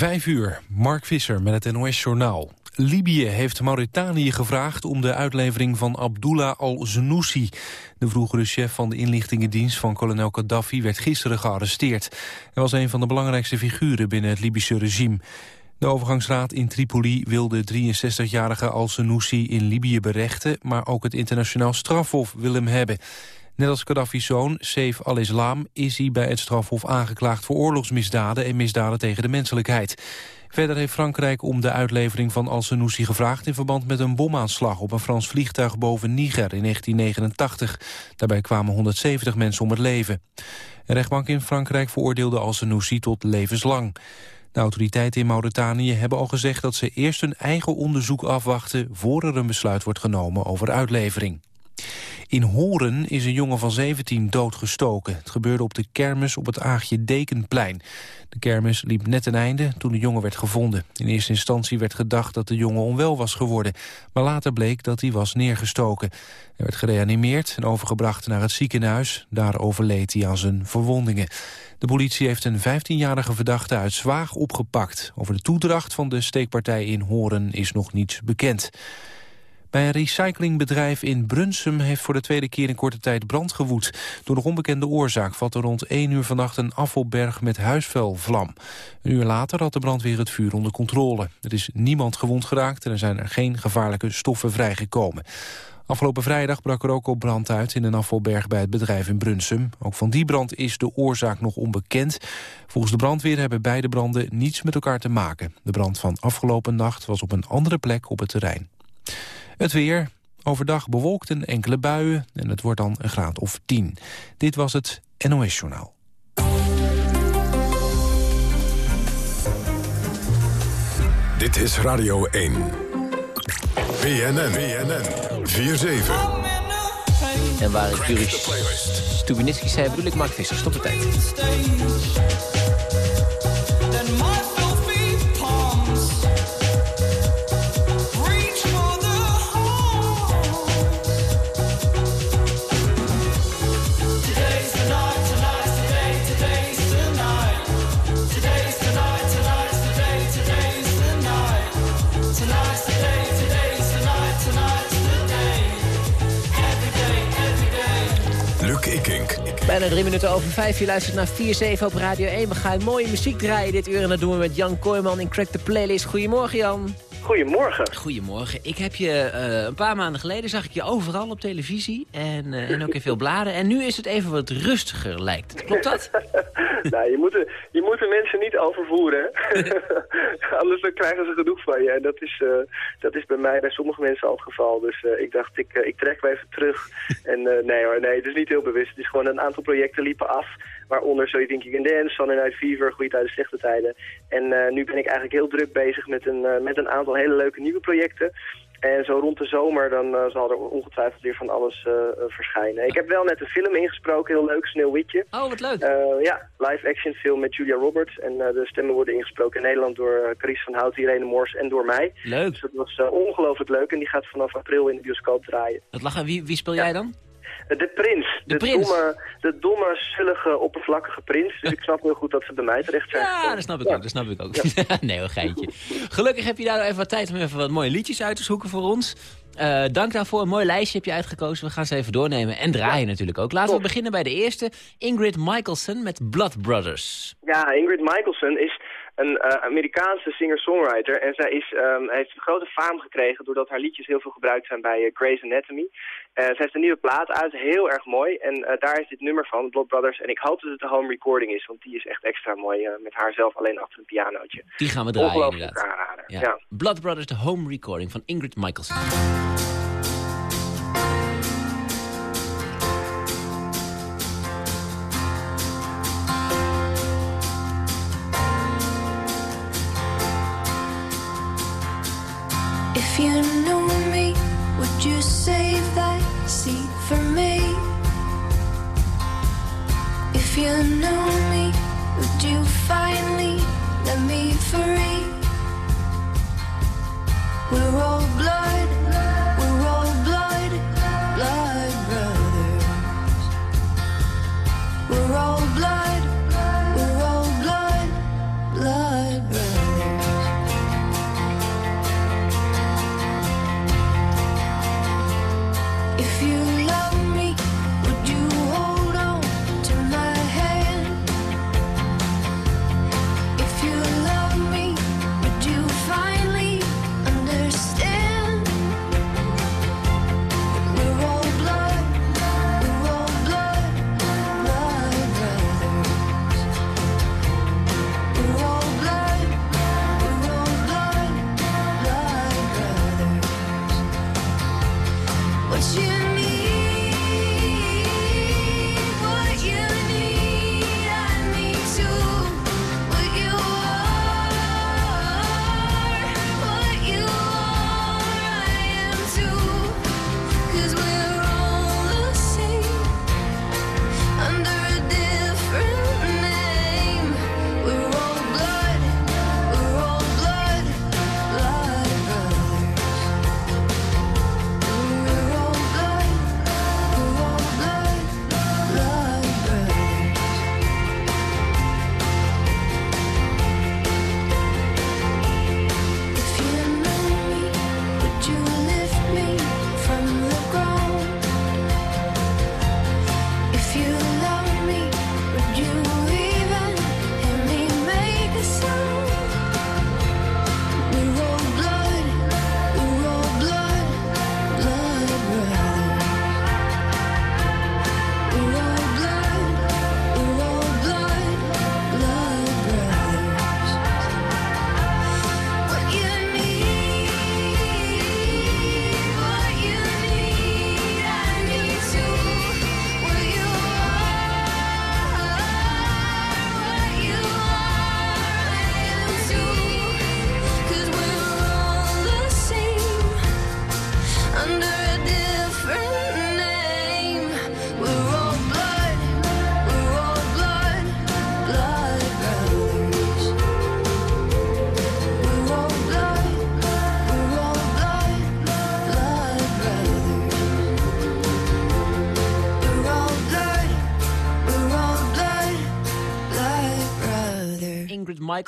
Vijf uur, Mark Visser met het NOS-journaal. Libië heeft Mauritanië gevraagd om de uitlevering van Abdullah al-Zenoussi. De vroegere chef van de inlichtingendienst van kolonel Gaddafi werd gisteren gearresteerd. Hij was een van de belangrijkste figuren binnen het Libische regime. De overgangsraad in Tripoli wil de 63-jarige al-Zenoussi in Libië berechten... maar ook het internationaal strafhof wil hem hebben. Net als Gaddafi's zoon, Saif al-Islam, is hij bij het strafhof aangeklaagd voor oorlogsmisdaden en misdaden tegen de menselijkheid. Verder heeft Frankrijk om de uitlevering van al-Senoussi gevraagd... in verband met een bomaanslag op een Frans vliegtuig boven Niger in 1989. Daarbij kwamen 170 mensen om het leven. Een rechtbank in Frankrijk veroordeelde al-Senoussi tot levenslang. De autoriteiten in Mauritanië hebben al gezegd dat ze eerst hun eigen onderzoek afwachten... voor er een besluit wordt genomen over uitlevering. In Horen is een jongen van 17 doodgestoken. Het gebeurde op de kermis op het Aagje Dekenplein. De kermis liep net een einde toen de jongen werd gevonden. In eerste instantie werd gedacht dat de jongen onwel was geworden. Maar later bleek dat hij was neergestoken. Hij werd gereanimeerd en overgebracht naar het ziekenhuis. Daar overleed hij aan zijn verwondingen. De politie heeft een 15-jarige verdachte uit Zwaag opgepakt. Over de toedracht van de steekpartij in Horen is nog niets bekend. Bij een recyclingbedrijf in Brunsum heeft voor de tweede keer in korte tijd brand gewoed. Door nog onbekende oorzaak vatte rond 1 uur vannacht een afvalberg met huisvuil vlam. Een uur later had de brandweer het vuur onder controle. Er is niemand gewond geraakt en er zijn er geen gevaarlijke stoffen vrijgekomen. Afgelopen vrijdag brak er ook op brand uit in een afvalberg bij het bedrijf in Brunsum. Ook van die brand is de oorzaak nog onbekend. Volgens de brandweer hebben beide branden niets met elkaar te maken. De brand van afgelopen nacht was op een andere plek op het terrein. Het weer. Overdag bewolkt en enkele buien en het wordt dan een graad of 10. Dit was het NOS Journaal. Dit is Radio 1. BNN, BNN, 4-7. En waar ik Juris Stubinitsky zei, bedoel ik Mark Visser. Stop de tijd. Bijna drie minuten over vijf. Je luistert naar 4-7 op Radio 1. We gaan mooie muziek draaien dit uur. En dat doen we met Jan Kooijman in Crack the Playlist. Goedemorgen, Jan. Goedemorgen. Goedemorgen. Ik heb je uh, een paar maanden geleden zag ik je overal op televisie en, uh, en ook in veel bladen. En nu is het even wat rustiger lijkt het. Klopt dat? nou, je moet, je moet de mensen niet overvoeren. Anders dan krijgen ze genoeg van je. En dat is, uh, dat is bij mij bij sommige mensen al het geval. Dus ik dacht, ik, ik trek me even terug. en nee hoor, nee, het is niet heel bewust. Het is gewoon een aantal projecten liepen af. Waaronder So You Think You Can Dance, Sun Night Fever, Goede Tijden, Slechte Tijden. En uh, nu ben ik eigenlijk heel druk bezig met een, uh, met een aantal hele leuke nieuwe projecten. En zo rond de zomer dan uh, zal er ongetwijfeld weer van alles uh, verschijnen. Ik heb wel net een film ingesproken, heel leuk, Sneeuwwitje. Oh, wat leuk. Ja, live action film met Julia Roberts. En de stemmen worden ingesproken in Nederland door Caries van Hout, Irene Moors en door mij. Leuk. Dus dat was ongelooflijk leuk en die gaat vanaf april in de bioscoop draaien. Dat lachen. Wie, wie speel ja. jij dan? De prins. De, de prins. Domme, de domme, zullige, oppervlakkige prins. Dus ik snap heel goed dat ze bij mij terecht zijn. Ja, dat snap ik ja. ook. Dat snap ik ook. Ja. nee, een geintje. Gelukkig heb je daar even wat tijd om even wat mooie liedjes uit te zoeken voor ons. Uh, dank daarvoor. Een mooi lijstje heb je uitgekozen. We gaan ze even doornemen. En draaien ja. natuurlijk ook. Laten we beginnen bij de eerste. Ingrid Michaelson met Blood Brothers. Ja, Ingrid Michaelson is een uh, Amerikaanse singer-songwriter. En zij is, um, heeft een grote faam gekregen doordat haar liedjes heel veel gebruikt zijn bij uh, Grey's Anatomy. Uh, zij heeft een nieuwe plaat uit, heel erg mooi. En daar is dit nummer van, Blood Brothers. En ik hoop dat het de home recording is, want die is echt extra mooi met haar zelf alleen achter een pianootje. Die gaan we draaien inderdaad. Ja. ja. Blood Brothers, de home recording van Ingrid Michaelson. Knew me, would you finally let me free? We're all blood,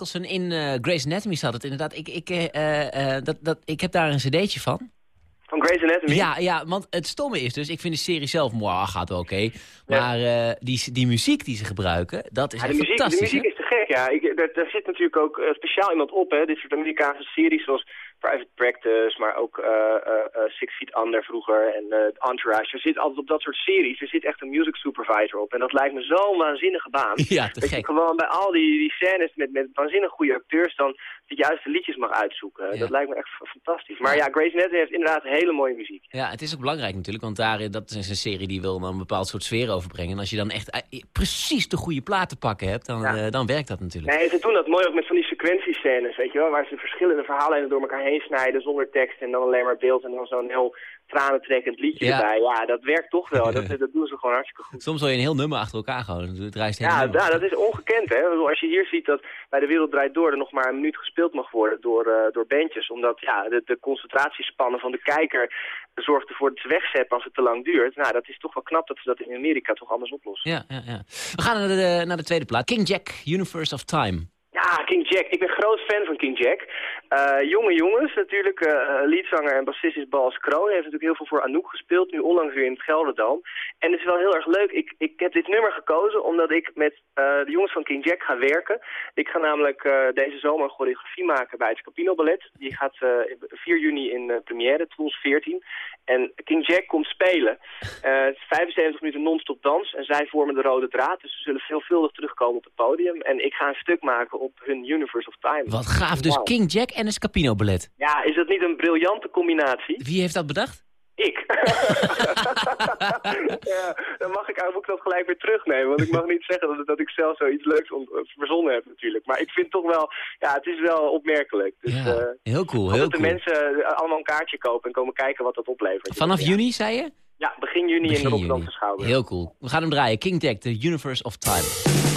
In eh Grey's Anatomy zat het inderdaad. Ik, ik, eh, eh, dat, dat, ik heb daar een cd'tje van. Van Grey's Anatomy? Ja, ja, want het stomme is dus, ik vind de serie zelf, moi, gaat wel oké. maar die, die muziek die ze gebruiken, dat is Ja, de echt muziek, de fantastisch. muziek hè? is te gek, ja. Ik, daar, daar zit natuurlijk ook speciaal iemand op, hè. Dit soort Amerikaanse series zoals Private Practice, maar ook eh, eh, eh, Six Feet Under vroeger en Entourage. Er zit altijd op dat soort series, er zit echt een music supervisor op. En dat lijkt me zo'n waanzinnige baan. Ja, te dat je gewoon bij al die, die scènes met, met waanzinnig goede acteurs dan de juiste liedjes mag uitzoeken. Ja. Dat lijkt me echt fantastisch. Maar ja, Grace Anatomy heeft inderdaad hele mooie muziek. Ja, het is ook belangrijk natuurlijk, want daar, dat is een serie die wil een bepaald soort sfeer overbrengen. En als je dan echt precies de goede platen pakken hebt, dan, Ja. dan werkt dat natuurlijk. Nee, ze doen dat mooi ook met van die sequentiescènes, weet je wel, waar ze verschillende verhaallijnen door elkaar heen snijden zonder tekst en dan alleen maar beeld en dan zo'n heel tranentrekkend liedje Ja. erbij. Ja, dat werkt toch wel. Dat, dat doen ze gewoon hartstikke goed. Soms wil je een heel nummer achter elkaar gewoon. Het reist heel Ja, ja, dat is ongekend, hè. Als je hier ziet dat bij De Wereld Draait Door er nog maar een minuut gespeeld mag worden door, eh, door bandjes. Omdat ja, de, de concentratiespannen van de kijker zorgt ervoor dat ze wegzetten als het te lang duurt. Nou, dat is toch wel knap dat ze dat in Amerika toch anders oplossen. Ja, ja, ja. We gaan naar de, naar de tweede plaat. King Jack, Universe of Time. Ja, King Jack. Ik ben groot fan van King Jack. Eh, jonge jongens natuurlijk. eh leadzanger en bassist is Bas Kroon. Hij heeft natuurlijk heel veel voor Anouk gespeeld. Nu onlangs weer in het Gelderdoom. En het is wel heel erg leuk. Ik, ik heb dit nummer gekozen omdat ik met eh, de jongens van King Jack ga werken. Ik ga namelijk eh, deze zomer een choreografie maken bij het Scapino Ballet. Die gaat eh, 4 juni in eh, première, Tools 14. En King Jack komt spelen. Eh, het is 75 minuten non-stop dans. En zij vormen de rode draad. Dus ze zullen veelvuldig terugkomen op het podium. En ik ga een stuk maken op hun Universe of Time. Wat gaaf. Dus. King Jack en een Scapino ballet. Ja, is dat niet een briljante combinatie? Wie heeft dat bedacht? Ik. ja, dan mag ik, ik dat gelijk weer terugnemen. Want ik mag niet zeggen dat, dat ik zelf zoiets leuks on- verzonnen heb natuurlijk. Maar ik vind toch wel, ja, het is wel opmerkelijk. Dus, ja, eh, heel cool, heel dat de mensen eh, allemaal een kaartje kopen en komen kijken wat dat oplevert. Vanaf ja. juni, zei je? Ja, begin juni in de Rotterdamse. Schouwburg. Heel cool. We gaan hem draaien. King Jack, The Universe of Time.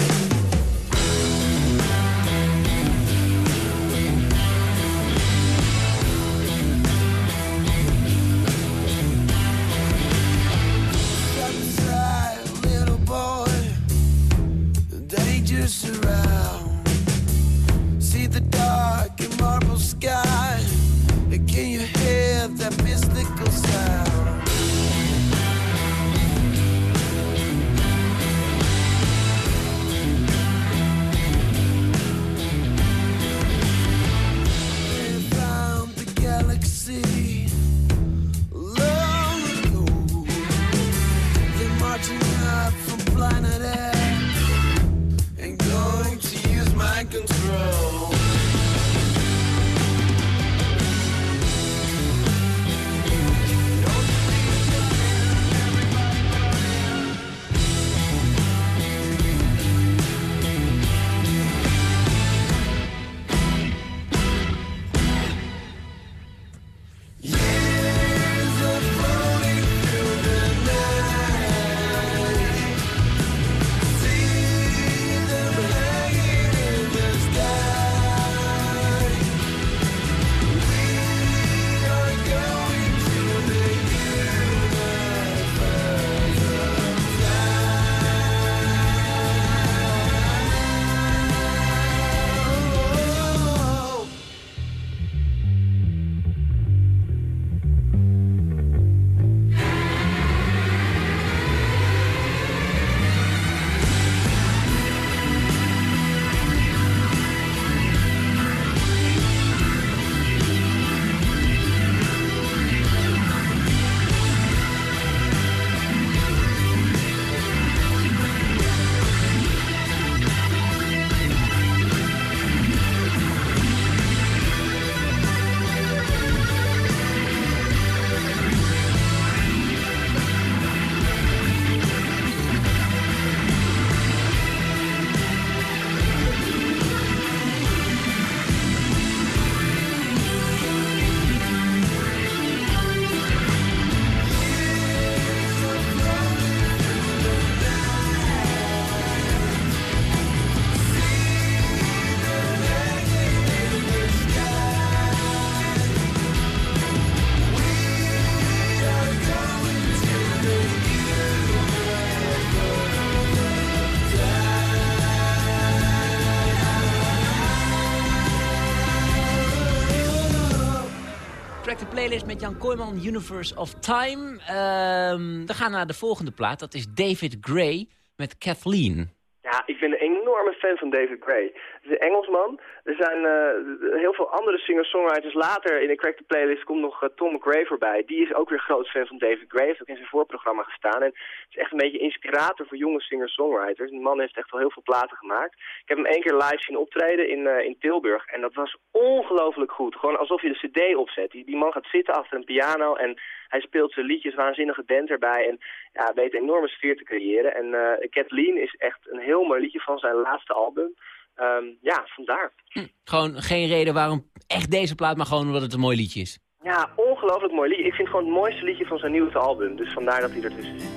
Playlist met Jan Kooijman, Universe of Time. Ehm, we gaan naar de volgende plaat. Dat is David Gray met Kathleen. Ja, ik ben een enorme fan van David Gray. Een Engelsman. Er zijn eh, heel veel andere singer-songwriters. Later in de Crack the Playlist komt nog eh, Tom McRae voorbij. Die is ook weer groot fan van David Gray. Heeft ook in zijn voorprogramma gestaan. En is echt een beetje inspirator voor jonge singer-songwriters. Die man heeft echt wel heel veel platen gemaakt. Ik heb hem één keer live zien optreden in, eh, in Tilburg. En dat was ongelooflijk goed. Gewoon alsof je de cd opzet. Die, die man gaat zitten achter een piano en hij speelt zijn liedjes, waanzinnige band erbij. En ja, weet een enorme sfeer te creëren. En Kathleen is echt een heel mooi liedje van zijn laatste album. Ehm, ja, vandaar. Hm, gewoon geen reden waarom echt deze plaat, maar gewoon omdat het een mooi liedje is. Ja, ongelooflijk mooi liedje. Ik vind het gewoon het mooiste liedje van zijn nieuwste album. Dus vandaar dat hij ertussen zit.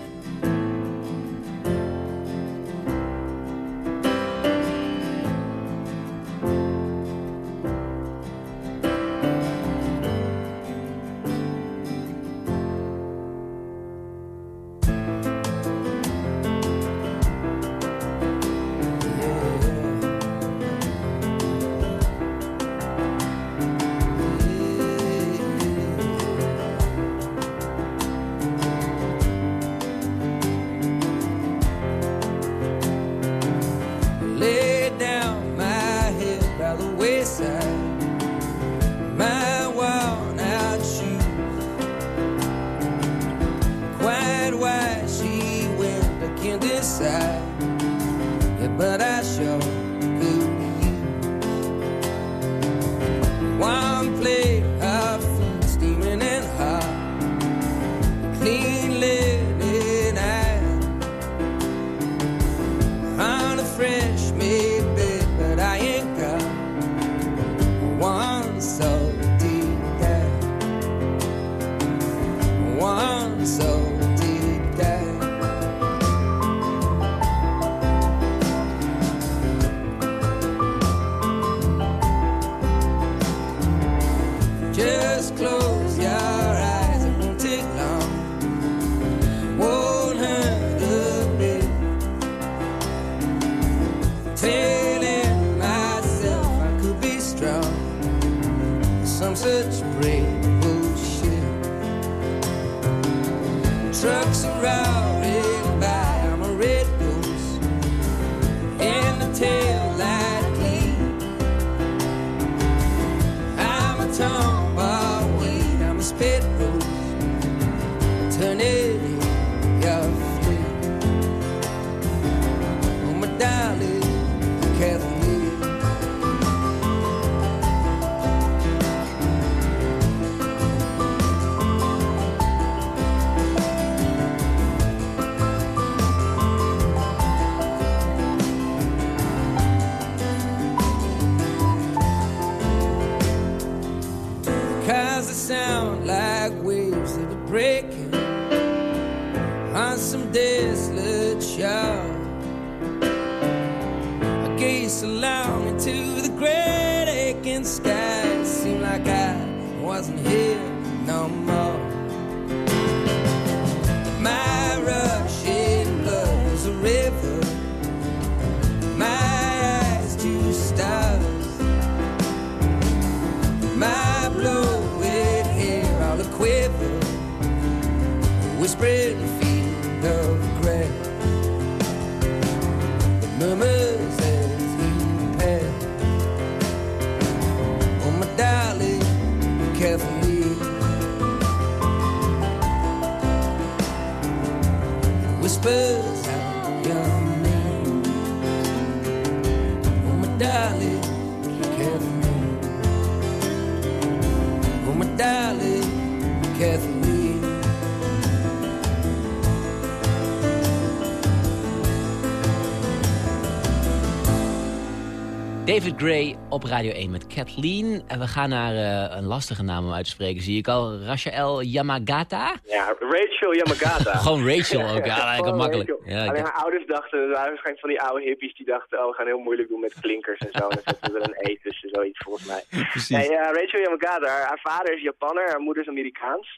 Some such brave bullshit. Trucks are David Gray op Radio 1 met Kathleen. En we gaan naar eh, een lastige naam om uit te spreken, zie ik al. Rachel Yamagata. Ja, Rachel Yamagata. Gewoon Rachel ook, ja, Gewoon makkelijk. Ja, ik Alleen dacht- haar ouders dachten, er waren waarschijnlijk van die oude hippies die dachten, oh, we gaan heel moeilijk doen met klinkers en zo. En dan zetten we er een E tussen, zoiets volgens mij. Precies. Nee, ja, Rachel Yamagata, haar, haar vader is Japanner, haar moeder is Amerikaans.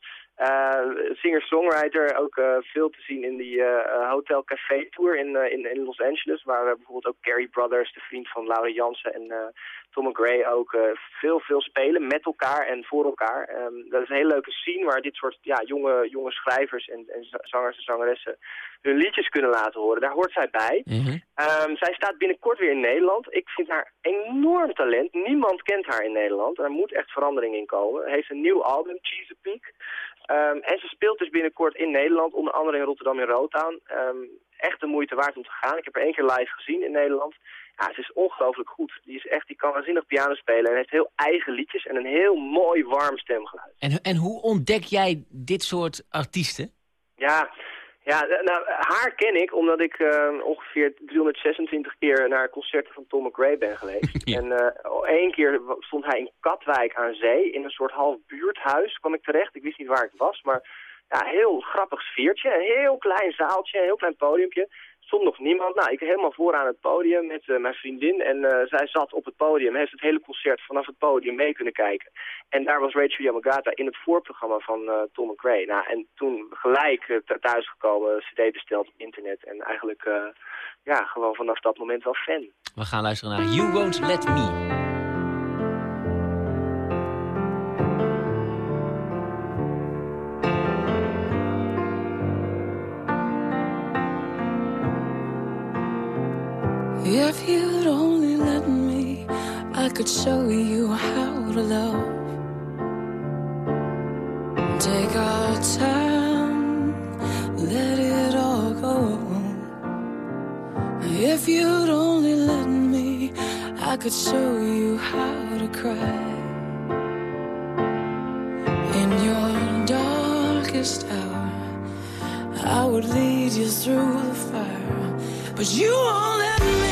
Eh, Singer-songwriter, ook eh, veel te zien in die eh, Hotel Café Tour in, in, in Los Angeles. Waar we bijvoorbeeld ook Carrie Brothers, de vriend van Laura Jansen en Tom McRae ook veel, veel spelen met elkaar en voor elkaar. Ehm, dat is een hele leuke scene waar dit soort ja, jonge, jonge schrijvers en, en za- zangers en zangeressen hun liedjes kunnen laten horen. Daar hoort zij bij. Mhm. Ehm, zij staat binnenkort weer in Nederland. Ik vind haar enorm talent. Niemand kent haar in Nederland. Er moet echt verandering in komen. Heeft een nieuw album, Chesapeake. Ehm en ze speelt dus binnenkort in Nederland, onder andere in Rotterdam in Rotown. Ehm, echt de moeite waard om te gaan. Ik heb haar één keer live gezien in Nederland. Ja, ze is ongelooflijk goed. Die, is echt, die kan waanzinnig piano spelen en heeft heel eigen liedjes en een heel mooi warm stemgeluid. En, en hoe ontdek jij dit soort artiesten? Ja, ja nou, haar ken ik omdat ik eh, ongeveer 326 keer naar concerten van Tom McRae ben geweest. Ja. En eh één keer stond hij in Katwijk aan zee, in een soort half buurthuis kwam ik terecht. Ik wist niet waar ik was, maar ja, heel grappig sfeertje. Een heel klein zaaltje, een heel klein podiumpje. Stond nog niemand. Nou, ik helemaal vooraan het podium met eh, mijn vriendin. En eh, zij zat op het podium, heeft het hele concert vanaf het podium mee kunnen kijken. En daar was Rachel Yamagata in het voorprogramma van eh, Tom McRae. Nou, en toen gelijk uh, thuisgekomen, cd besteld op internet. En eigenlijk, uh, ja, gewoon vanaf dat moment wel fan. We gaan luisteren naar You Won't Let Me. If you'd only let me, I could show you how to love. Take our time, let it all go. If you'd only let me, I could show you how to cry. In your darkest hour, I would lead you through the fire. But you won't let me.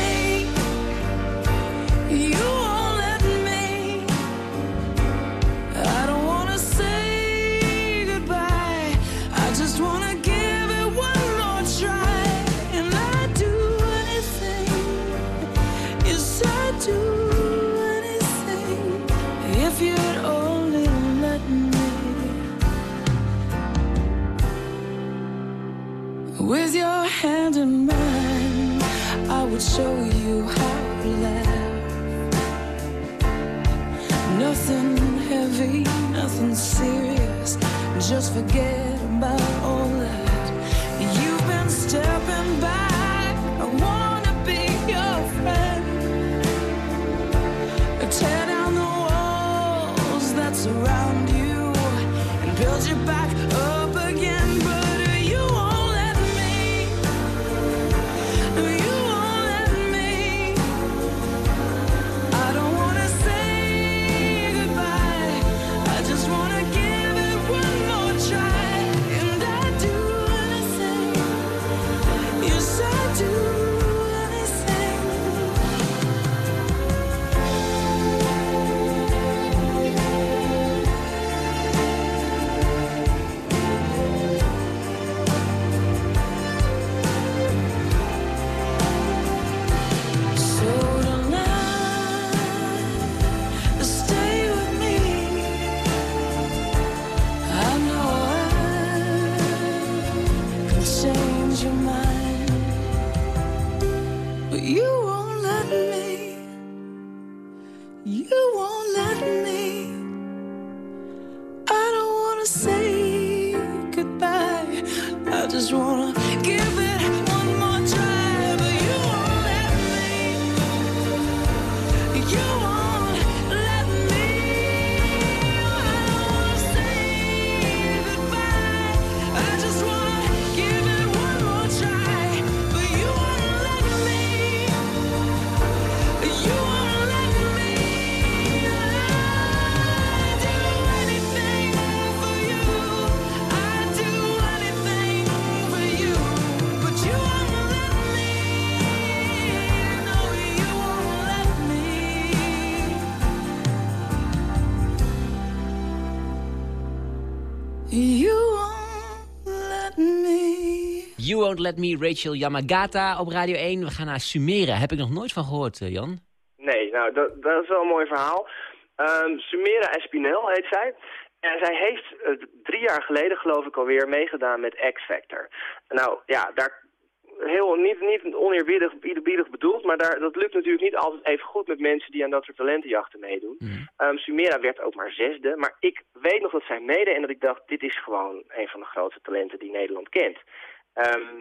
Show you how to laugh. Nothing heavy, nothing serious. Just forget about You Won't Let Me, Rachel Yamagata op Radio 1. We gaan naar Sumera. Heb ik nog nooit van gehoord, eh, Jan. Nee, nou, dat, dat is wel een mooi verhaal. Ehm, Sumera Espinel heet zij. En zij heeft drie jaar geleden, geloof ik alweer, meegedaan met X Factor. Nou ja, daar heel niet, niet oneerbiedig biedig bedoeld, maar daar, dat lukt natuurlijk niet altijd even goed met mensen die aan dat soort talentenjachten meedoen. Ehm, Sumera werd ook maar zesde, maar ik weet nog dat zij meede en dat ik dacht, dit is gewoon een van de grootste talenten die Nederland kent. Ehm,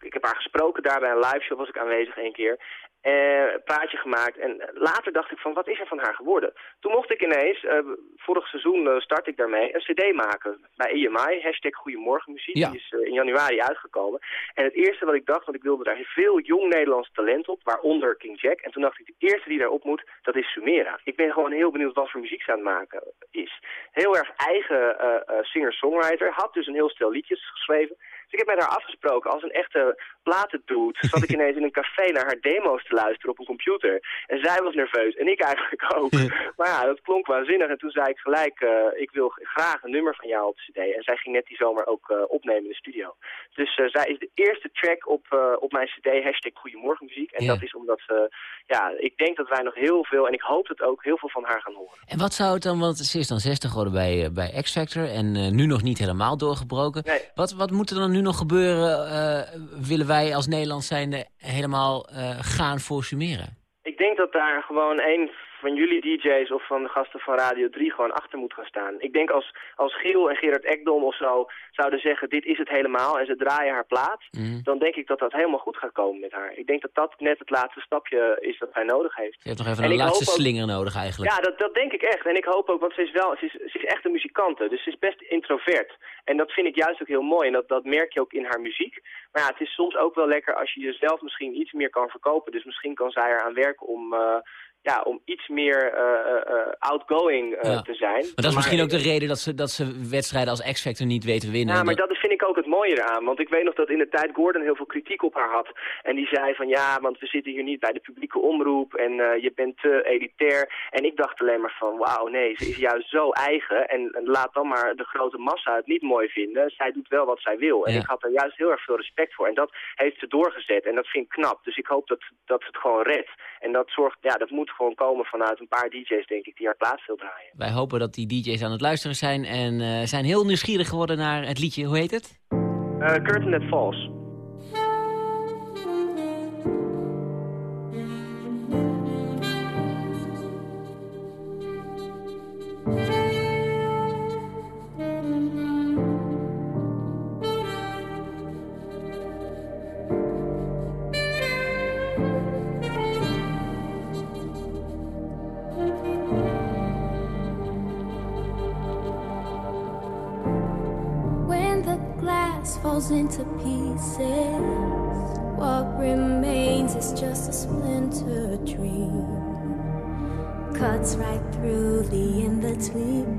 ik heb haar gesproken daar bij een live show, was ik aanwezig één keer. Een praatje gemaakt en later dacht ik van wat is er van haar geworden? Toen mocht ik ineens, eh, vorig seizoen eh, start ik daarmee, een cd maken bij EMI, hashtag Goedemorgenmuziek, Ja. die is in januari uitgekomen. En het eerste wat ik dacht, want ik wilde daar veel jong Nederlands talent op, waaronder King Jack. En toen dacht ik, de eerste die daarop moet, dat is Sumera. Ik ben gewoon heel benieuwd wat voor muziek ze aan het maken is. Heel erg eigen singer-songwriter, had dus een heel stel liedjes geschreven. Dus ik heb met haar afgesproken, als een echte platendoet, zat ik ineens in een café naar haar demo's te luisteren op een computer. En zij was nerveus, en ik eigenlijk ook. maar ja, dat klonk waanzinnig. En toen zei ik gelijk, eh, ik wil graag een nummer van jou op de cd. En zij ging net die zomer ook eh, opnemen in de studio. Dus eh, zij is de eerste track op, op mijn cd, hashtag Goedemorgenmuziek. En Ja. dat is omdat ja, ik denk dat wij nog heel veel, en ik hoop dat ook, heel veel van haar gaan horen. En wat zou het dan, want ze is dan 60 geworden bij, bij X Factor en nu nog niet helemaal doorgebroken. Nee. Wat, wat moet er dan nu nog gebeuren? eh, willen wij als Nederland zijnde helemaal eh, gaan voor Sumera? Ik denk dat daar gewoon een van jullie DJ's of van de gasten van Radio 3 gewoon achter moet gaan staan. Ik denk als, als Giel en Gerard Ekdom of zo zouden zeggen dit is het helemaal en ze draaien haar plaat, Mhm. dan denk ik dat dat helemaal goed gaat komen met haar. Ik denk dat dat net het laatste stapje is dat hij nodig heeft. Je hebt nog even En een laatste ook- slinger nodig eigenlijk. Ja, dat, dat denk ik echt. En ik hoop ook, want ze is wel, ze is, ze is echt een muzikante. Dus ze is best introvert. En dat vind ik juist ook heel mooi. En dat, dat merk je ook in haar muziek. Maar ja, het is soms ook wel lekker als je jezelf misschien iets meer kan verkopen. Dus misschien kan zij eraan werken om, eh, ja, om iets meer eh, eh, eh, outgoing Ja. te zijn. Maar dat is misschien ook de reden dat ze, dat ze wedstrijden als X-Factor niet weten winnen. Ja, maar Dat- dat vind ik ook het mooie eraan. Want ik weet nog dat in de tijd Gordon heel veel kritiek op haar had. En die zei van ja, want we zitten hier niet bij de publieke omroep en je bent te elitair. En ik dacht alleen maar van wauw, nee, ze is juist zo eigen. En, en laat dan maar de grote massa het niet mooi vinden. Zij doet wel wat zij wil. En Ja. ik had er juist heel erg veel respect voor. En dat heeft ze doorgezet. En dat vind ik knap. Dus ik hoop dat, dat ze het gewoon redt. En dat zorgt, ja, dat moet gewoon komen vanuit een paar DJ's, denk ik, die haar plaats wil draaien. Wij hopen dat die DJ's aan het luisteren zijn en eh, zijn heel nieuwsgierig geworden naar het liedje. Hoe heet het? Eh Curtain That Falls. Falls into pieces, what remains is just a splinter dream. Cuts right through the in between.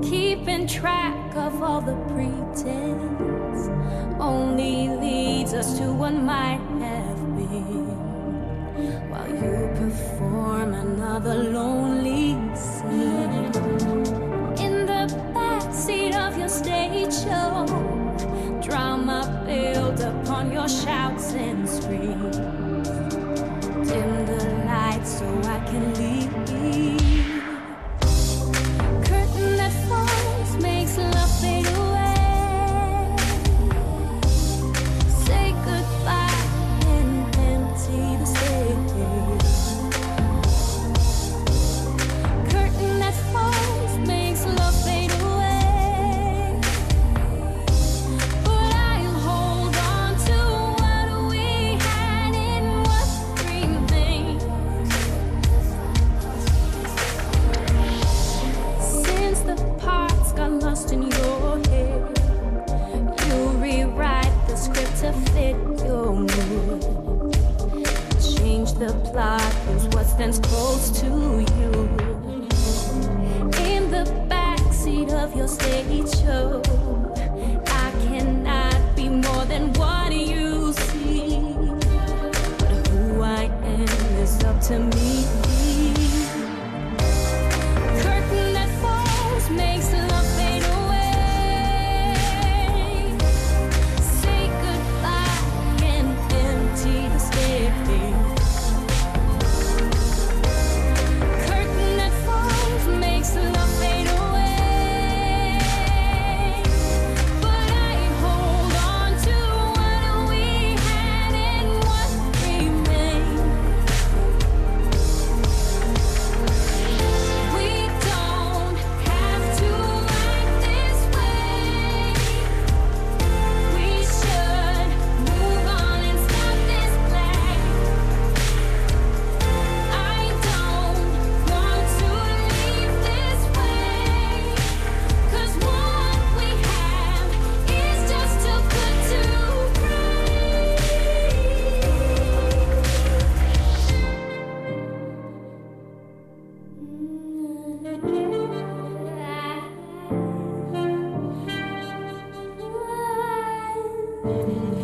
Keeping track of all the pretense only leads us to what might have been. While you perform another lonely stage show. Drama built upon your shouts and screams. minute.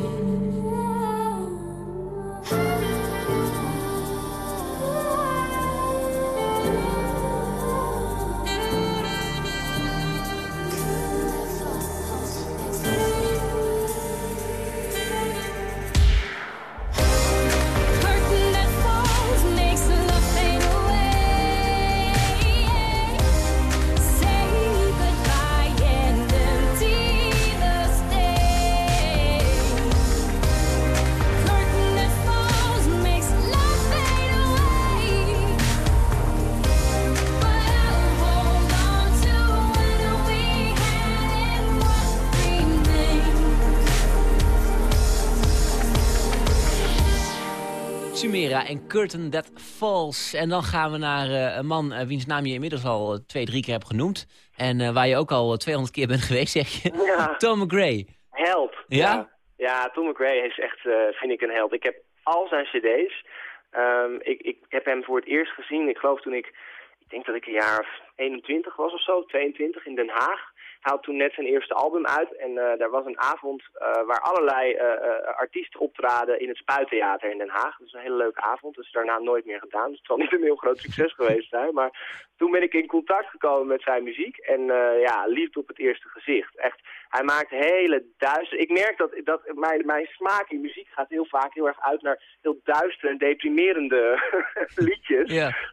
Chimera en Curtain That Falls. En dan gaan we naar eh, een man eh, wiens naam je inmiddels al eh, twee, drie keer hebt genoemd. En waar je ook al 200 keer bent geweest, zeg je. Ja. Tom McRae. Held. Ja? Ja, Ja, Tom McRae is echt, vind ik, een held. Ik heb al zijn cd's. Ehm, ik, ik heb hem voor het eerst gezien, ik geloof toen ik, ik denk dat ik een jaar of 21 was of zo, 22, in Den Haag. Had toen net zijn eerste album uit en eh daar was een avond eh, waar allerlei eh, artiesten optraden in het Spuittheater in Den Haag. Dat is een hele leuke avond, dus daarna nooit meer gedaan. Dus het zal niet een heel groot succes geweest zijn, maar toen ben ik in contact gekomen met zijn muziek en eh, ja, liefde op het eerste gezicht. Echt, hij maakt hele duistere... Ik merk dat, dat mijn, mijn smaak in muziek gaat heel vaak heel erg uit naar heel duistere en deprimerende liedjes.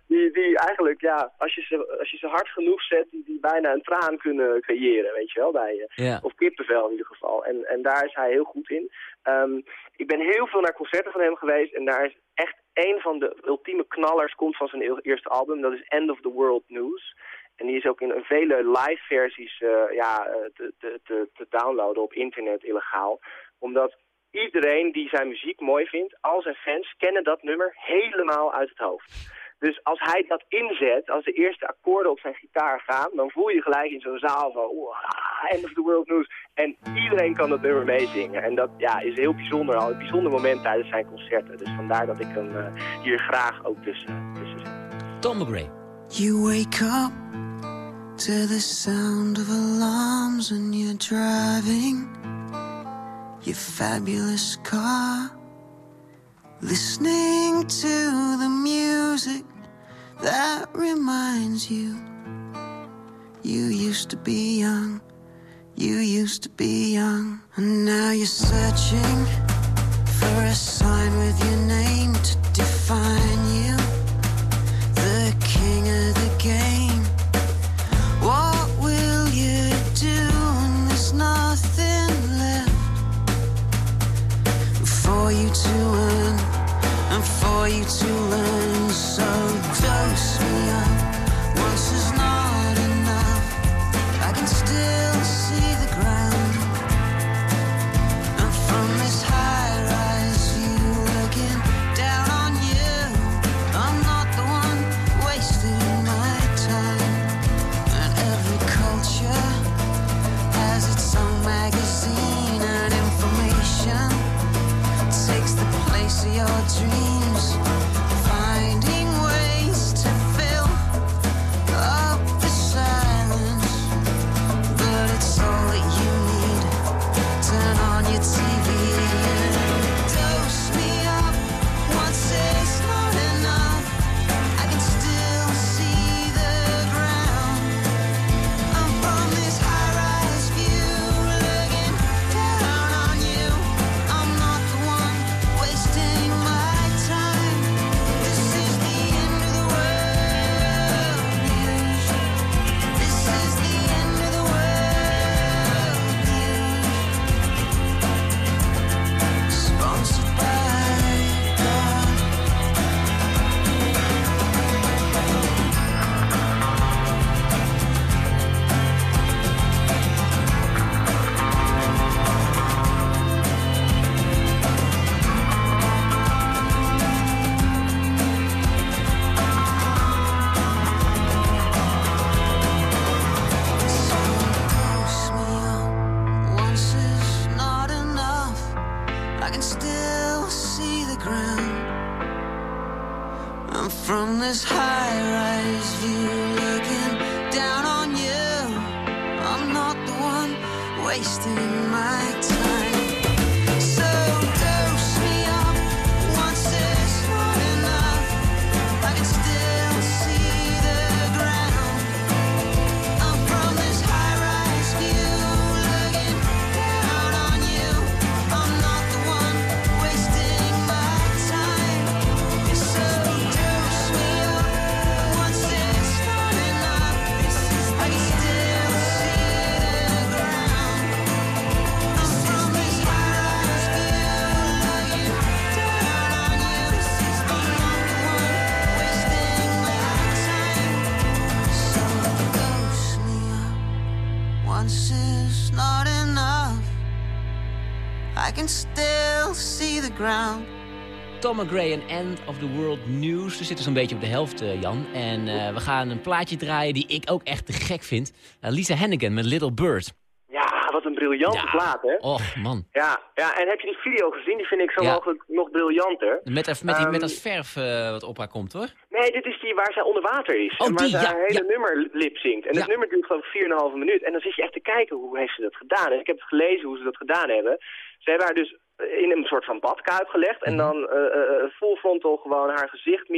Die, die eigenlijk, ja, als je, ze, als je ze hard genoeg zet, die, die bijna een traan kunnen creëren, weet je wel, bij je. Of kippenvel in ieder geval. En, en daar is hij heel goed in. Ehm, ik ben heel veel naar concerten van hem geweest en daar is echt een van de ultieme knallers komt van zijn eerste album. Dat is End of the World News. En die is ook in vele live versies eh, ja, eh, te, te, te, downloaden op internet illegaal. Omdat iedereen die zijn muziek mooi vindt, al zijn fans, kennen dat nummer helemaal uit het hoofd. Dus als hij dat inzet, als de eerste akkoorden op zijn gitaar gaan, dan voel je gelijk in zo'n zaal van "Wow, End of the World News. En iedereen kan dat nummer meezingen. En dat ja, is heel bijzonder, al een bijzonder moment tijdens zijn concerten. Dus vandaar dat ik hem eh, hier graag ook tussen, tussen zet. Tom McRae. You wake up to the sound of alarms and you're driving your fabulous car, listening to the music that reminds you. You used to be young, you used to be young, and now you're searching for a sign with your name to define you. The king of the game. What will you do when there's nothing left? For you to earn and for you to learn? I can still see the ground. Tom McRae en End of the World News. We zitten zo'n beetje op de helft, eh, Jan. En eh, we gaan een plaatje draaien die ik ook echt te gek vind. Eh, Lisa Hannigan met Little Bird. Wat een briljante Ja. plaat, hè? Och, man. Ja, ja, en heb je die video gezien? Die vind ik zo Ja. mogelijk nog briljanter. Met, dat- met, die, met Ehm, dat verf eh, wat op haar komt, hoor. Nee, dit is die waar zij onder water is. Oh, en waar die, ze haar hele nummer lip zingt. En het nummer duurt geloof ik 4,5 minuut. En dan zit je echt te kijken, hoe heeft ze dat gedaan? En ik heb gelezen hoe ze dat gedaan hebben. Ze hebben haar dus eh, in een soort van badkuip gelegd. En Mhm. dan eh, full frontal gewoon haar gezicht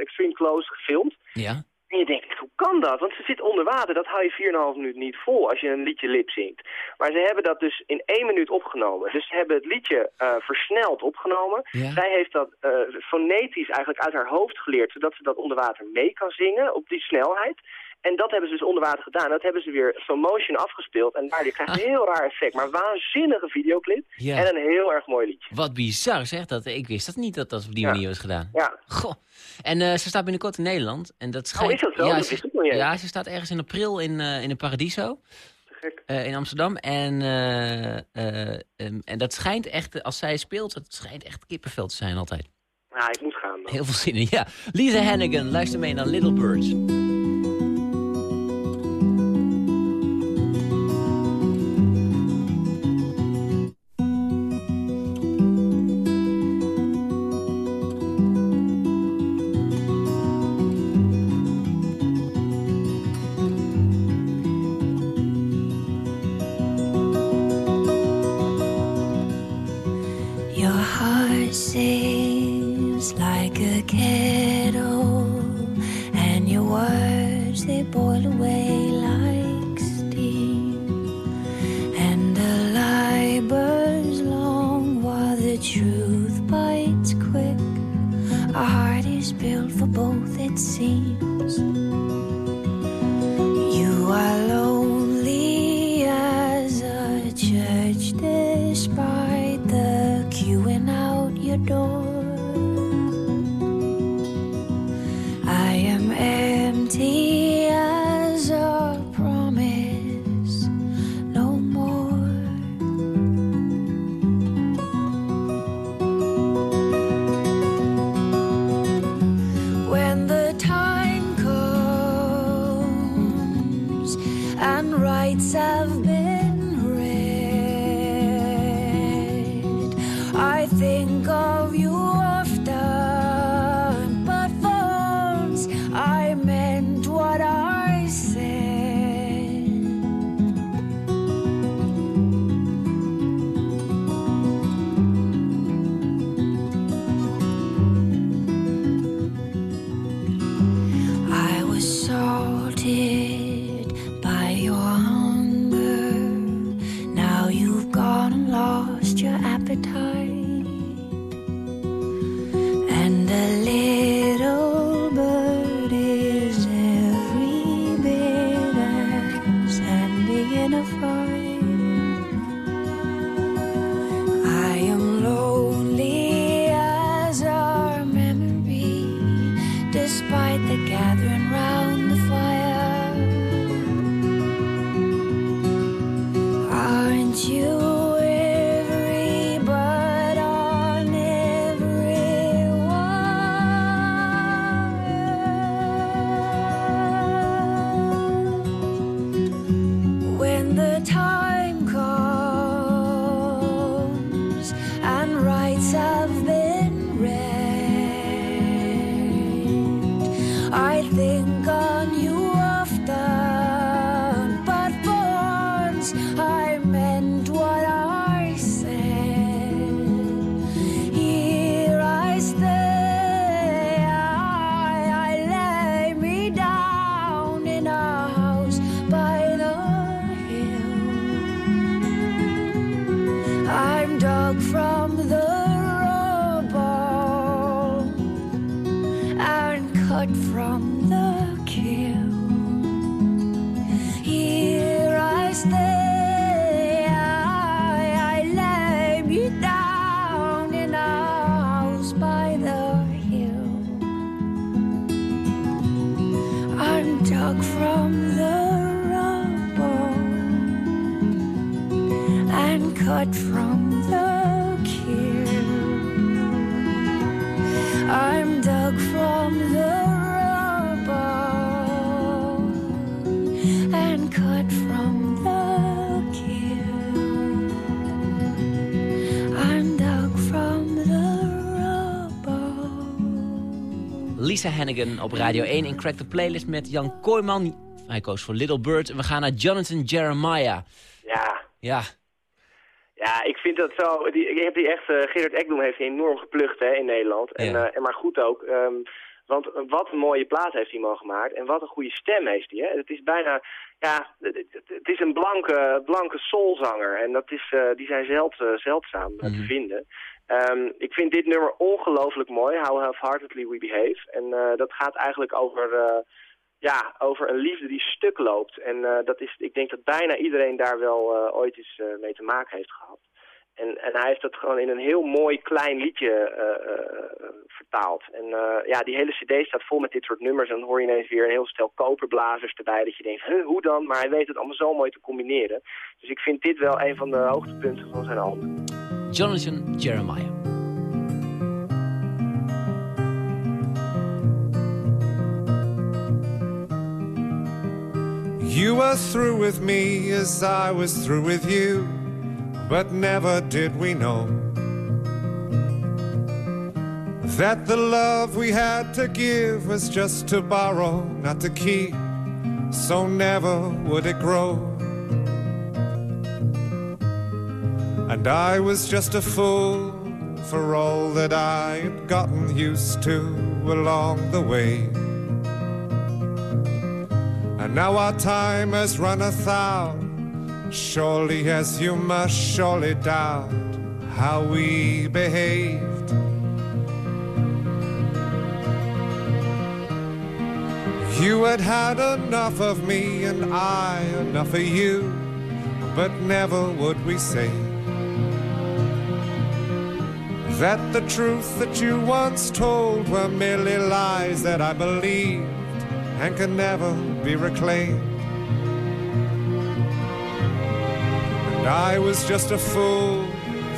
extreme close gefilmd. Ja. En je denkt, hoe kan dat? Want ze zit onder water, dat hou je 4,5 minuut niet vol als je een liedje lip zingt. Maar ze hebben dat dus in één minuut opgenomen. Dus ze hebben het liedje eh, versneld opgenomen. Ja. Zij heeft dat eh, fonetisch eigenlijk uit haar hoofd geleerd, zodat ze dat onder water mee kan zingen op die snelheid. En dat hebben ze dus onder water gedaan. Dat hebben ze weer slow motion afgespeeld. En daar je krijgt een heel raar effect. Maar waanzinnige videoclip. Ah. Ja. En een heel erg mooi liedje. Wat bizar, zeg. Dat, ik wist dat niet dat dat op die Ja. manier was gedaan. Ja, Goh. En eh, ze staat binnenkort in Nederland. En dat schijnt... Oh, is dat zo? Ja, Dat ze, nog niet ja, ze staat ergens in april in, eh, in een Paradiso. eh, in Amsterdam. En, en dat schijnt echt, als zij speelt, het schijnt echt kippenvel te zijn altijd. Ja, ik moet gaan dan. Heel veel zin in, ja. Lisa Hannigan, luister mee naar Little Birds. Your heart sings like a kettle, and your words they boil away like steam. And the lie burns long while the truth bites quick. Our heart is built for both, it seems. Lisa Hannigan op Radio 1 in Crack the Playlist met Jan Kooijman. Hij koos voor Little Bird. En we gaan naar Jonathan Jeremiah. Ja, Ja, Ja, ik vind dat zo. Die, ik heb die echt. eh, Gerard Ekdom heeft die enorm geplucht hè, in Nederland. En, Ja. eh, en maar goed ook. ehm, want wat een mooie plaat heeft hij mogen gemaakt. En wat een goede stem heeft hij. Het is bijna. Ja, het, is een blanke, blanke soulzanger. En dat is, eh, die zijn zeld, zeldzaam te Mhm. vinden. Ehm, ik vind dit nummer ongelooflijk mooi. How half-heartedly we behave. En eh, dat gaat eigenlijk over. eh, ja, over een liefde die stuk loopt. En eh, dat is, ik denk dat bijna iedereen daar wel ooit eens mee te maken heeft gehad. En, en hij heeft dat gewoon in een heel mooi klein liedje vertaald. En ja, die hele cd staat vol met dit soort nummers. En dan hoor je ineens weer een heel stel koperblazers erbij. Dat je denkt, hoe dan? Maar hij weet het allemaal zo mooi te combineren. Dus ik vind dit wel een van de hoogtepunten van zijn album. Jonathan Jeremiah. You were through with me as I was through with you, but never did we know that the love we had to give was just to borrow, not to keep, so never would it grow. And I was just a fool for all that I had gotten used to along the way. And now our time has runneth out. Surely as you must surely doubt how we behaved. You had had enough of me and I enough of you, but never would we say that the truth that you once told were merely lies that I believed and can never be reclaimed. And I was just a fool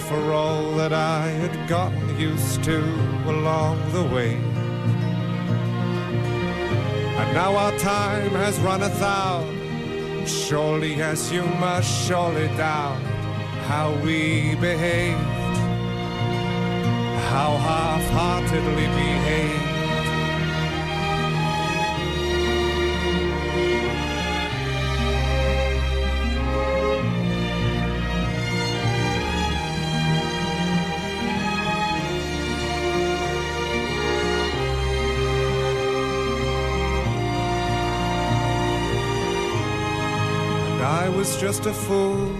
for all that I had gotten used to along the way. And now our time has run runneth out. Surely as you must surely doubt how we behaved, how half-heartedly behaved. I was just a fool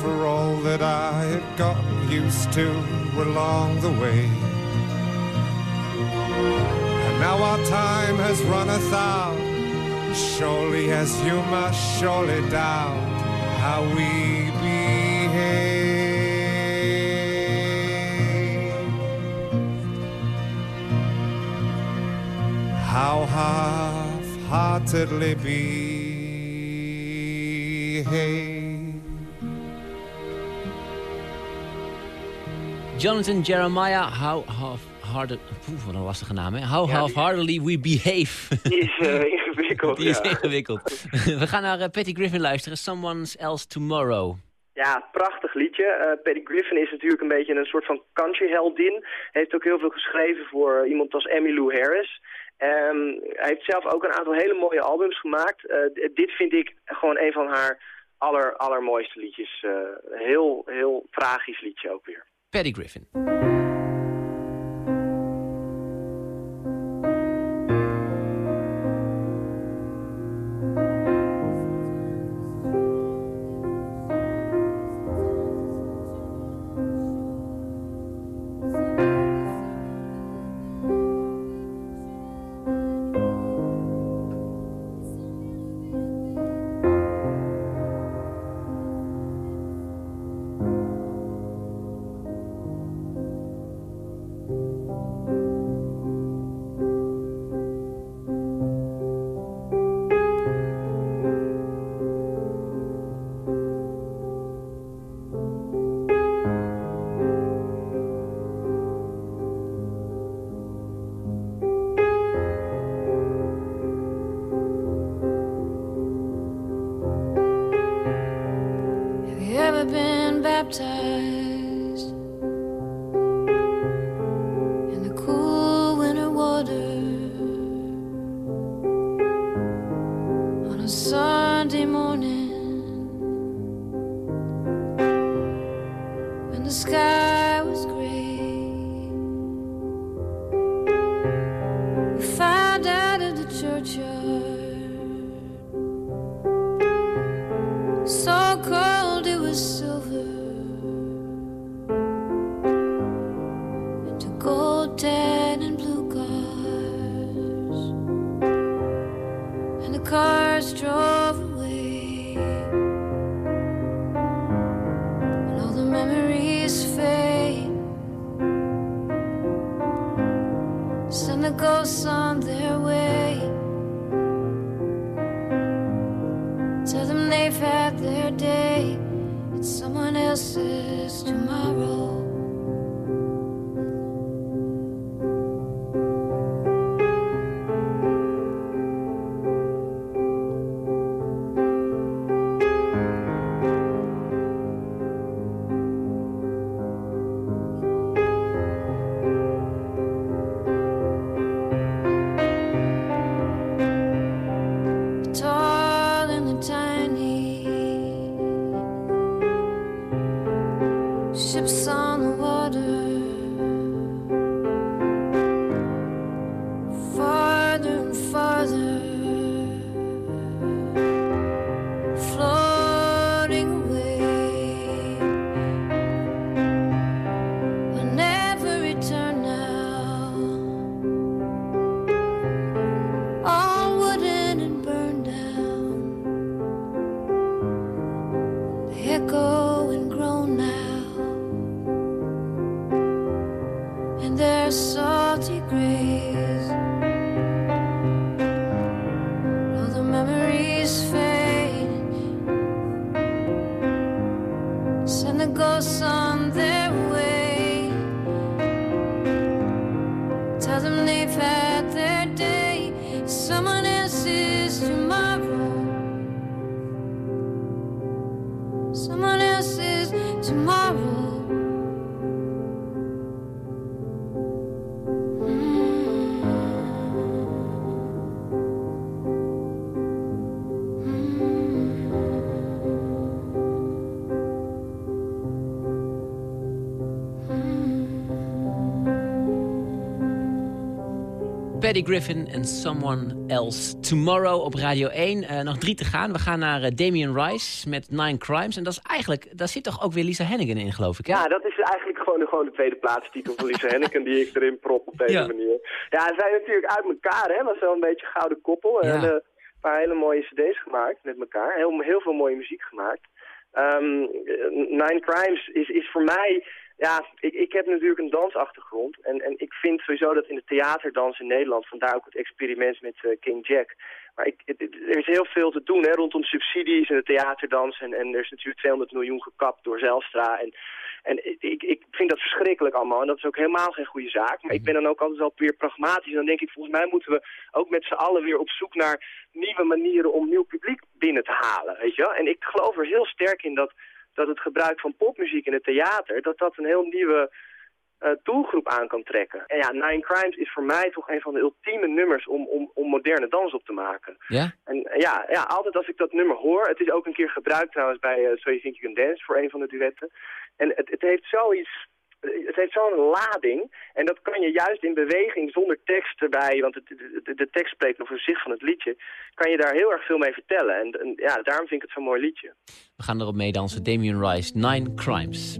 for all that I had gotten used to along the way. And now our time has runneth out. Surely as you must surely doubt how we behave. How half-heartedly behave. Jonathan Jeremiah, how. Poeh, wat een lastige naam, hè? How Ja, die- half-heartedly we behave. Die is eh, ingewikkeld, Die is ja. ingewikkeld. We gaan naar eh, Patty Griffin luisteren. Someone Else Tomorrow. Ja, prachtig liedje. Eh Patty Griffin is natuurlijk een beetje een soort van countryheldin. Heeft ook heel veel geschreven voor iemand als Emmylou Harris. Ehm, hij heeft zelf ook een aantal hele mooie albums gemaakt. Eh, dit vind ik gewoon een van haar aller, allermooiste liedjes. Eh, heel, heel tragisch liedje ook weer. Patty Griffin. They've had their day. It's someone else's tomorrow. Paddy Griffin en Someone Else. Tomorrow op Radio 1. Eh, nog drie te gaan. We gaan naar eh, Damien Rice met Nine Crimes. En dat is eigenlijk, daar zit toch ook weer Lisa Hennigan in, geloof ik, hè? Ja, dat is eigenlijk gewoon de, gewoon de tweede plaatstitel van Lisa Henneken die ik erin prop op deze Ja. manier. Ja, ze zijn natuurlijk uit elkaar, hè. Dat is wel een beetje een gouden koppel. Ja. En eh, een paar hele mooie cd's gemaakt met elkaar. Heel, heel veel mooie muziek gemaakt. Ehm, eh, Nine Crimes is, is voor mij... Ja, ik, ik heb natuurlijk een dansachtergrond. En, en ik vind sowieso dat in de theaterdans in Nederland... vandaar ook het experiment met eh, King Jack... Maar ik, het- er is heel veel te doen hè, rondom subsidies en de theaterdans. En, en er is natuurlijk 200 miljoen gekapt door Zelstra. En, en ik, ik vind dat verschrikkelijk allemaal. En dat is ook helemaal geen goede zaak. Maar ik ben dan ook altijd wel weer pragmatisch. En dan denk ik, volgens mij moeten we ook met z'n allen weer op zoek naar nieuwe manieren om nieuw publiek binnen te halen. Weet je? En ik geloof er heel sterk in dat, dat het gebruik van popmuziek in het theater... dat dat een heel nieuwe eh, doelgroep aan kan trekken. En ja, Nine Crimes is voor mij toch een van de ultieme nummers om, om, om moderne dans op te maken. Ja? En eh, ja, ja, altijd als ik dat nummer hoor, het is ook een keer gebruikt trouwens bij eh, So You Think You Can Dance voor een van de duetten. En het, het heeft zoiets, het heeft zo'n lading en dat kan je juist in beweging zonder tekst erbij, want de, de tekst spreekt nog voor zich van het liedje, kan je daar heel erg veel mee vertellen. En, en ja, daarom vind ik het zo'n mooi liedje. We gaan erop meedansen. Damien Rice, Nine Crimes.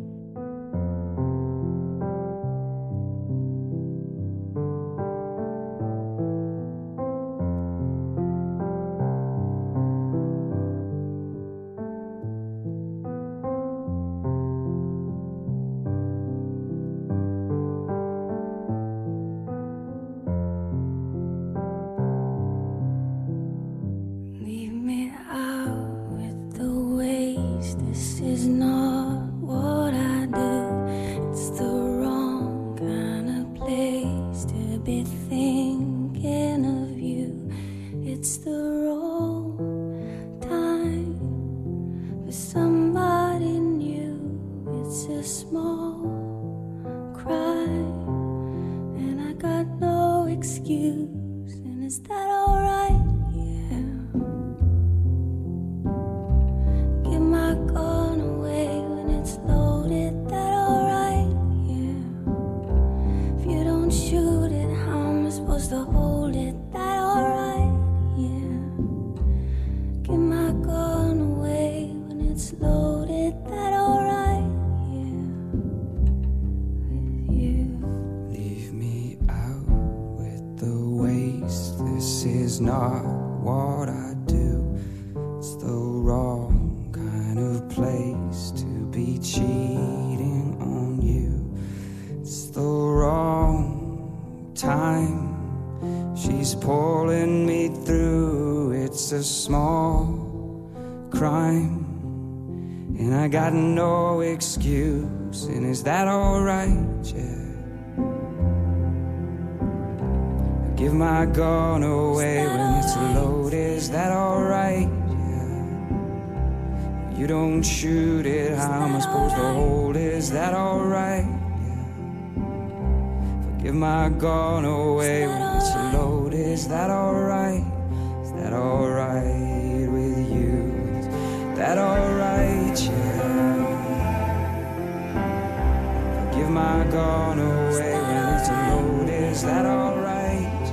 Gun away when it's loaded. Is that alright?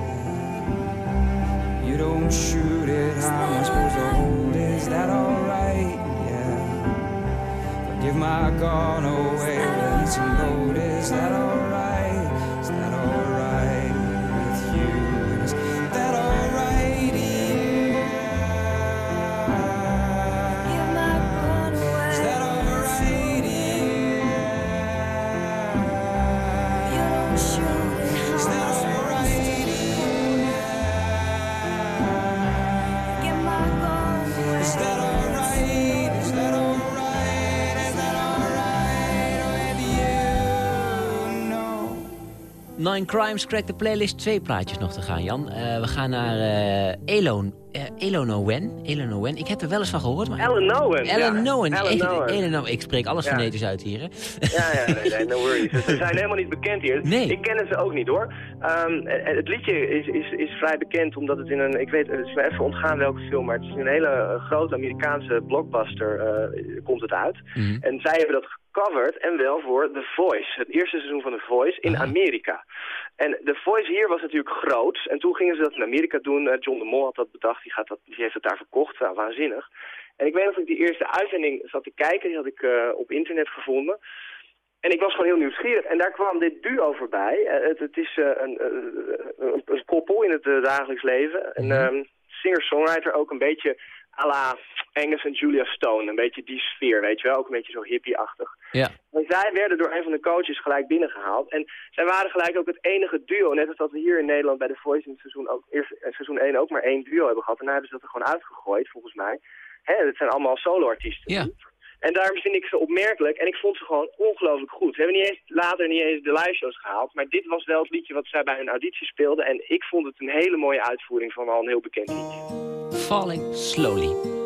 You don't shoot it. How am I supposed to hold Is that alright? Yeah. If I give my gun away when it's loaded. Is that alright? Nine Crimes, crack de playlist. Twee plaatjes nog te gaan, Jan. Eh, we gaan naar eh Elon, eh, Elon Owen. Elon Owen. Ik heb er wel eens van gehoord. Maar... Ellen Nowen. Ellen ja. Nowen. Ellen Nowen. Ellen Nowen. Ik spreek alles Ja. fonetisch uit hier, hè? Ja, ja, nee, nee, no worries. Ze ze zijn helemaal niet bekend hier. Nee. Ik ken ze ook niet hoor. Ehm, het liedje is, is, is vrij bekend omdat het in een, ik weet, het is me even ontgaan welke film, maar het is in een hele eh, grote Amerikaanse blockbuster eh, komt het uit. Mhm. En zij hebben dat gecoverd en wel voor The Voice, het eerste seizoen van The Voice in Aha. Amerika. En The Voice hier was natuurlijk groot en toen gingen ze dat in Amerika doen. Eh, John de Mol had dat bedacht, die, gaat dat, die heeft het daar verkocht, nou, waanzinnig. En ik weet nog dat ik die eerste uitzending zat te kijken, die had ik eh, op internet gevonden. En ik was gewoon heel nieuwsgierig. En daar kwam dit duo voorbij. Eh, het, het is een, een, een koppel in het dagelijks leven. Een ehm, singer-songwriter ook een beetje à la Angus en Julia Stone. Een beetje die sfeer, weet je wel. Ook een beetje zo hippie-achtig. Ja. En zij werden door een van de coaches gelijk binnengehaald. En zij waren gelijk ook het enige duo. Net als dat we hier in Nederland bij The Voice in het seizoen, ook, eerst, eh, seizoen 1 ook maar één duo hebben gehad. En daar hebben ze dat er gewoon uitgegooid, volgens mij. Hè, het zijn allemaal solo-artiesten. Ja. En daarom vind ik ze opmerkelijk. En ik vond ze gewoon ongelooflijk goed. Ze hebben niet eens, later niet eens de live shows gehaald. Maar dit was wel het liedje wat zij bij hun auditie speelden. En ik vond het een hele mooie uitvoering van al een heel bekend liedje. Falling Slowly.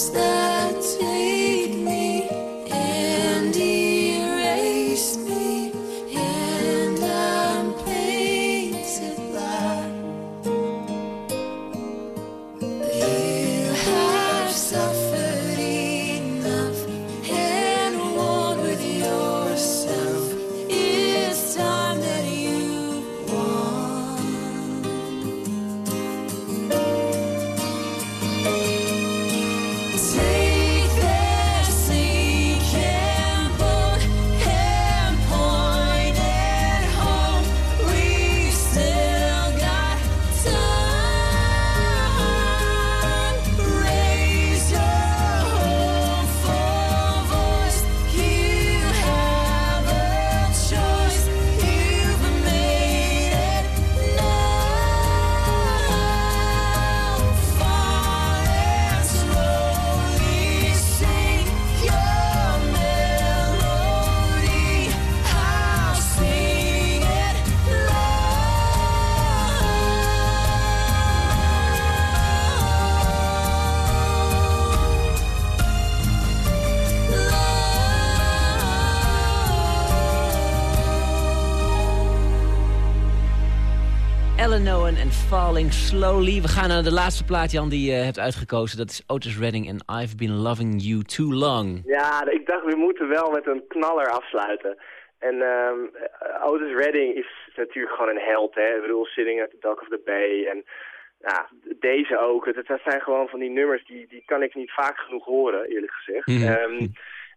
stay. En Falling Slowly. We gaan naar de laatste plaat, Jan, die je hebt uitgekozen. Dat is Otis Redding en I've Been Loving You Too Long. Ja, ik dacht we moeten wel met een knaller afsluiten. En ehm Otis Redding is natuurlijk gewoon een held, hè. Ik bedoel, Sitting at the Dock of the Bay en ja, deze ook. Het, het zijn gewoon van die nummers, die, die kan ik niet vaak genoeg horen, eerlijk gezegd. Mhm. Ehm,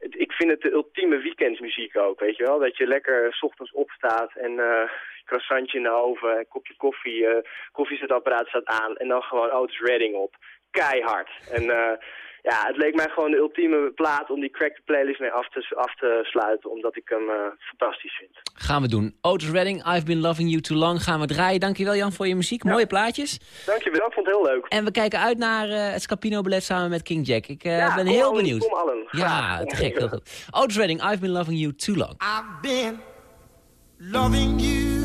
ik vind het de ultieme weekendmuziek ook, weet je wel. Dat je lekker 's ochtends opstaat en eh croissantje in de oven, een kopje koffie, eh koffiezetapparaat staat aan en dan gewoon Otis Redding op. Keihard. En eh, ja, het leek mij gewoon de ultieme plaat om die Crack the Playlist mee af te, af te sluiten, omdat ik hem eh, fantastisch vind. Gaan we doen. Otis Redding, I've Been Loving You Too Long gaan we draaien. Dankjewel Jan voor je muziek. Mooie plaatjes. Dankjewel, ik vond het heel leuk. En we kijken uit naar eh, het Scapino Ballet samen met King Jack. Ik eh, Ja, ben heel allen, benieuwd. Kom allen. Ja, te gek. Heel goed. Otis Redding, I've Been Loving You Too Long. I've been loving you.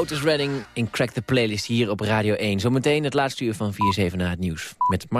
Otis Redding in Crack the Playlist hier op Radio 1. Zometeen het laatste uur van 4-7 na het nieuws. Met Mark